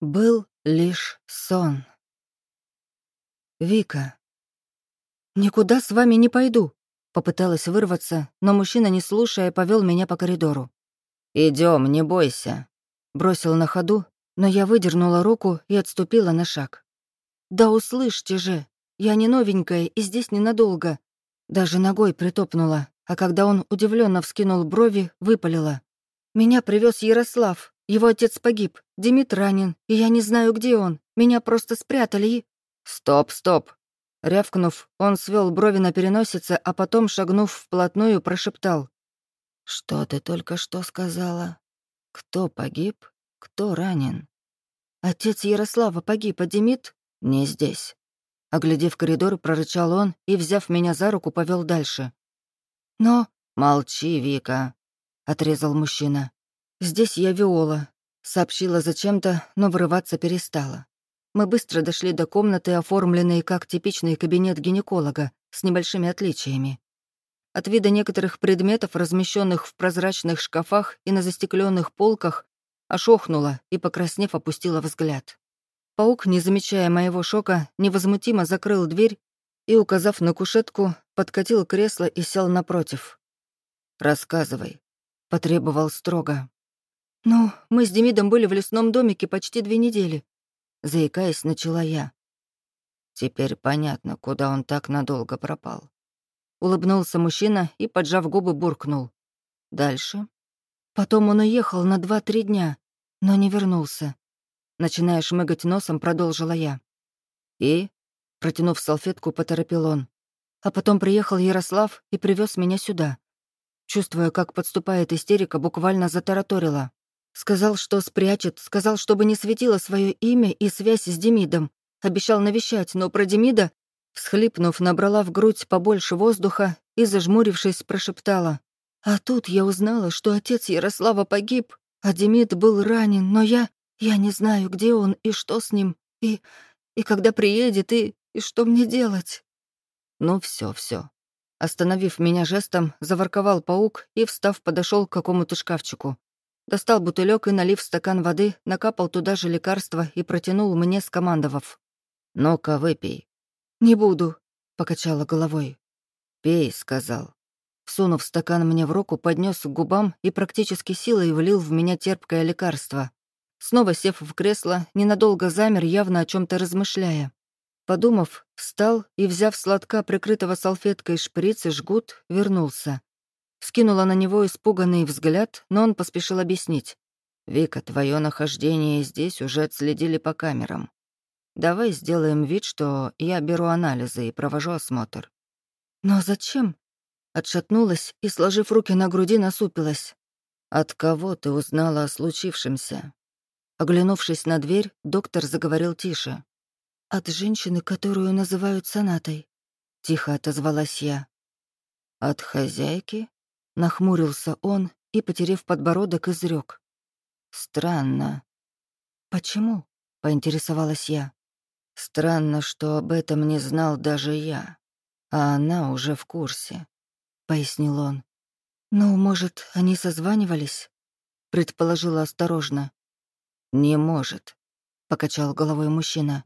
Был лишь сон. Вика. «Никуда с вами не пойду», — попыталась вырваться, но мужчина, не слушая, повел меня по коридору. Идем, не бойся», — бросил на ходу, но я выдернула руку и отступила на шаг. «Да услышьте же, я не новенькая и здесь ненадолго». Даже ногой притопнула, а когда он удивленно вскинул брови, выпалила. «Меня привез Ярослав, его отец погиб, Демид ранен, и я не знаю, где он. Меня просто спрятали и...» «Стоп, стоп!» Рявкнув, он свел брови на переносице, а потом, шагнув вплотную, прошептал. «Что ты только что сказала? Кто погиб? Кто ранен?» «Отец Ярослава погиб, а Демид не здесь». Оглядев коридор, прорычал он и, взяв меня за руку, повел дальше. «Но...» «Молчи, Вика», — отрезал мужчина. «Здесь я Виола», — сообщила зачем-то, но врываться перестала. Мы быстро дошли до комнаты, оформленной как типичный кабинет гинеколога, с небольшими отличиями. От вида некоторых предметов, размещенных в прозрачных шкафах и на застекленных полках, ошохнула и, покраснев, опустила взгляд. Паук, не замечая моего шока, невозмутимо закрыл дверь и, указав на кушетку, подкатил кресло и сел напротив. «Рассказывай», — потребовал строго. «Ну, мы с Демидом были в лесном домике почти две недели», — заикаясь, начала я. Теперь понятно, куда он так надолго пропал. Улыбнулся мужчина и, поджав губы, буркнул. Дальше. Потом он уехал на два-три дня, но не вернулся. Начиная шмыгать носом, продолжила я. И, протянув салфетку, поторопил он. А потом приехал Ярослав и привез меня сюда. Чувствуя, как подступает истерика, буквально затараторила. Сказал, что спрячет, сказал, чтобы не светило свое имя и связь с Демидом. Обещал навещать, но про Демида, всхлипнув, набрала в грудь побольше воздуха и, зажмурившись, прошептала. А тут я узнала, что отец Ярослава погиб, а Демид был ранен, но я... Я не знаю, где он и что с ним, и... И когда приедет, и... И что мне делать? Ну все, все. Остановив меня жестом, заворковал паук и, встав, подошел к какому-то шкафчику. Достал бутылек и, налив стакан воды, накапал туда же лекарство и протянул мне, скомандовав. «Ну-ка, выпей». «Не буду», — покачала головой. «Пей», — сказал. Всунув стакан мне в руку, поднес к губам и практически силой влил в меня терпкое лекарство. Снова сев в кресло, ненадолго замер, явно о чем то размышляя. Подумав, встал и, взяв сладка прикрытого салфеткой шприц и жгут, вернулся. Скинула на него испуганный взгляд, но он поспешил объяснить. «Вика, твое нахождение здесь уже отследили по камерам. Давай сделаем вид, что я беру анализы и провожу осмотр». «Но зачем?» Отшатнулась и, сложив руки на груди, насупилась. «От кого ты узнала о случившемся?» Оглянувшись на дверь, доктор заговорил тише. «От женщины, которую называют сонатой», — тихо отозвалась я. «От хозяйки?» Нахмурился он и, потерев подбородок, изрек. «Странно». «Почему?» — поинтересовалась я. «Странно, что об этом не знал даже я, а она уже в курсе», — пояснил он. «Ну, может, они созванивались?» — предположила осторожно. «Не может», — покачал головой мужчина.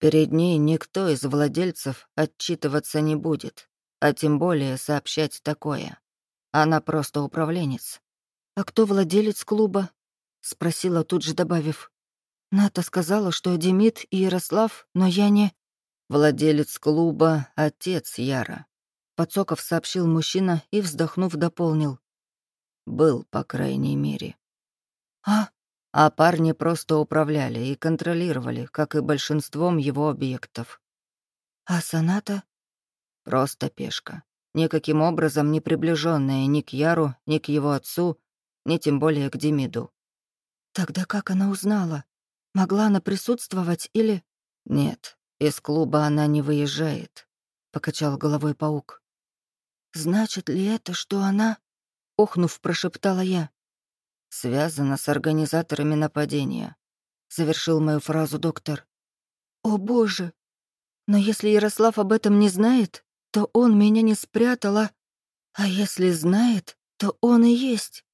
«Перед ней никто из владельцев отчитываться не будет, а тем более сообщать такое». Она просто управленец. «А кто владелец клуба?» — спросила тут же, добавив. «Ната сказала, что Демид и Ярослав, но я не...» «Владелец клуба — отец Яра», — Подсоков сообщил мужчина и, вздохнув, дополнил. «Был, по крайней мере». «А?» А парни просто управляли и контролировали, как и большинством его объектов. «А Соната?» «Просто пешка никаким образом не приближенная ни к Яру, ни к его отцу, ни тем более к Демиду. Тогда как она узнала? Могла она присутствовать или... Нет, из клуба она не выезжает, покачал головой паук. Значит ли это, что она... Охнув, прошептала я. Связана с организаторами нападения. Завершил мою фразу доктор. О боже! Но если Ярослав об этом не знает, то он меня не спрятал, а... А если знает, то он и есть.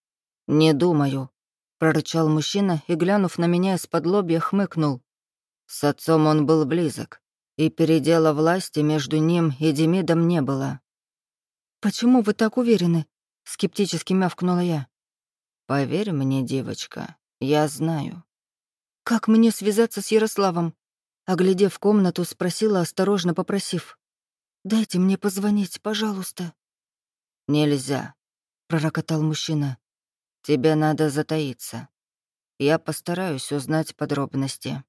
Не думаю. прорычал мужчина и, глянув на меня из-под лобья, хмыкнул. С отцом он был близок, и передела власти между ним и Демидом не было. «Почему вы так уверены?» — скептически мявкнула я. «Поверь мне, девочка, я знаю». «Как мне связаться с Ярославом?» Оглядев комнату, спросила, осторожно попросив. «Дайте мне позвонить, пожалуйста». «Нельзя», — пророкотал мужчина. «Тебе надо затаиться. Я постараюсь узнать подробности».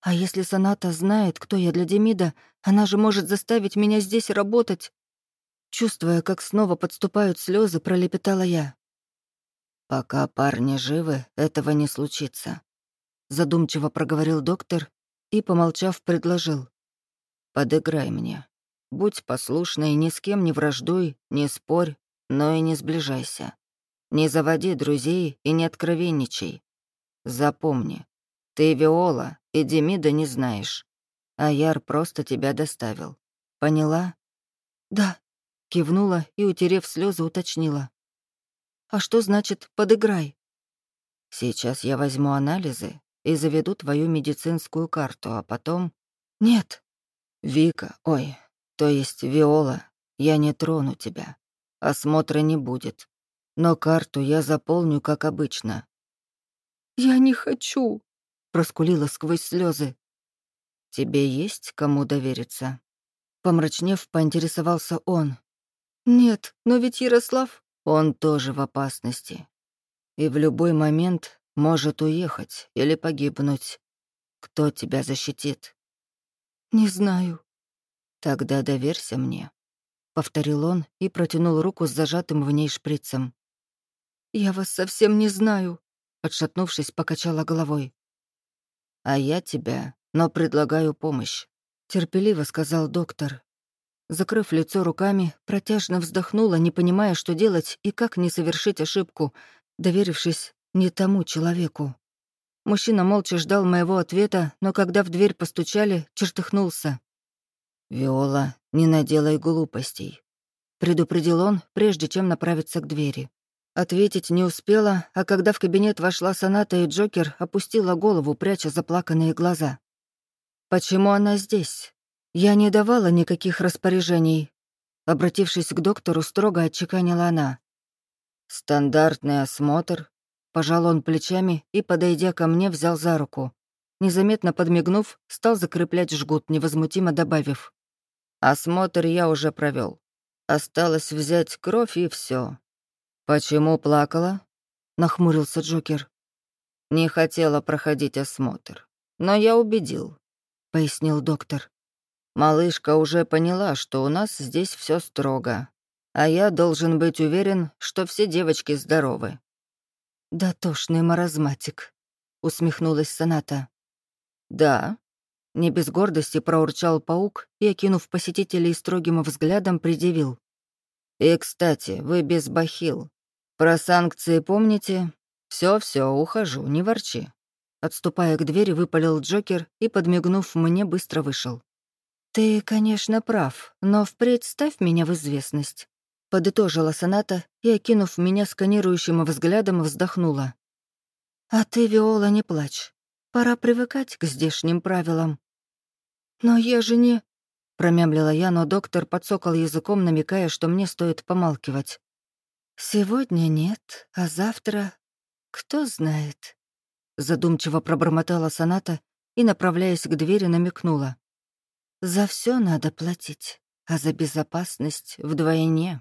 «А если Соната знает, кто я для Демида, она же может заставить меня здесь работать». Чувствуя, как снова подступают слезы, пролепетала я. «Пока парни живы, этого не случится», — задумчиво проговорил доктор и, помолчав, предложил. «Подыграй мне. Будь послушной, ни с кем не враждуй, не спорь, но и не сближайся. Не заводи друзей и не откровенничай. Запомни, ты Виола и Демида не знаешь, а Яр просто тебя доставил. Поняла?» «Да», — кивнула и, утерев слезы, уточнила. «А что значит «подыграй»?» «Сейчас я возьму анализы и заведу твою медицинскую карту, а потом...» «Нет». «Вика, ой, то есть Виола, я не трону тебя. Осмотра не будет. Но карту я заполню, как обычно». «Я не хочу», — проскулила сквозь слезы. «Тебе есть кому довериться?» Помрачнев, поинтересовался он. «Нет, но ведь Ярослав...» Он тоже в опасности. И в любой момент может уехать или погибнуть. Кто тебя защитит? Не знаю. Тогда доверься мне, повторил он и протянул руку с зажатым в ней шприцем. Я вас совсем не знаю, отшатнувшись, покачала головой. А я тебя, но предлагаю помощь, терпеливо сказал доктор. Закрыв лицо руками, протяжно вздохнула, не понимая, что делать и как не совершить ошибку, доверившись не тому человеку. Мужчина молча ждал моего ответа, но когда в дверь постучали, чертыхнулся. «Виола, не наделай глупостей», — предупредил он, прежде чем направиться к двери. Ответить не успела, а когда в кабинет вошла Соната и Джокер, опустила голову, пряча заплаканные глаза. «Почему она здесь?» Я не давала никаких распоряжений. Обратившись к доктору, строго отчеканила она. «Стандартный осмотр», — пожал он плечами и, подойдя ко мне, взял за руку. Незаметно подмигнув, стал закреплять жгут, невозмутимо добавив. «Осмотр я уже провел. Осталось взять кровь и все. «Почему плакала?» — нахмурился Джокер. «Не хотела проходить осмотр, но я убедил», — пояснил доктор. Малышка уже поняла, что у нас здесь все строго, а я должен быть уверен, что все девочки здоровы». «Дотошный маразматик», — усмехнулась Соната. «Да», — не без гордости проурчал паук и, окинув посетителей строгим взглядом, предъявил. «И, кстати, вы без бахил. Про санкции помните? все, все, ухожу, не ворчи». Отступая к двери, выпалил Джокер и, подмигнув мне, быстро вышел. «Ты, конечно, прав, но впредь ставь меня в известность», — подытожила соната и, окинув меня сканирующим взглядом, вздохнула. «А ты, Виола, не плачь. Пора привыкать к здешним правилам». «Но я же не...» — промямлила я, но доктор подсокал языком, намекая, что мне стоит помалкивать. «Сегодня нет, а завтра... Кто знает?» Задумчиво пробормотала соната и, направляясь к двери, намекнула. За все надо платить, а за безопасность вдвойне.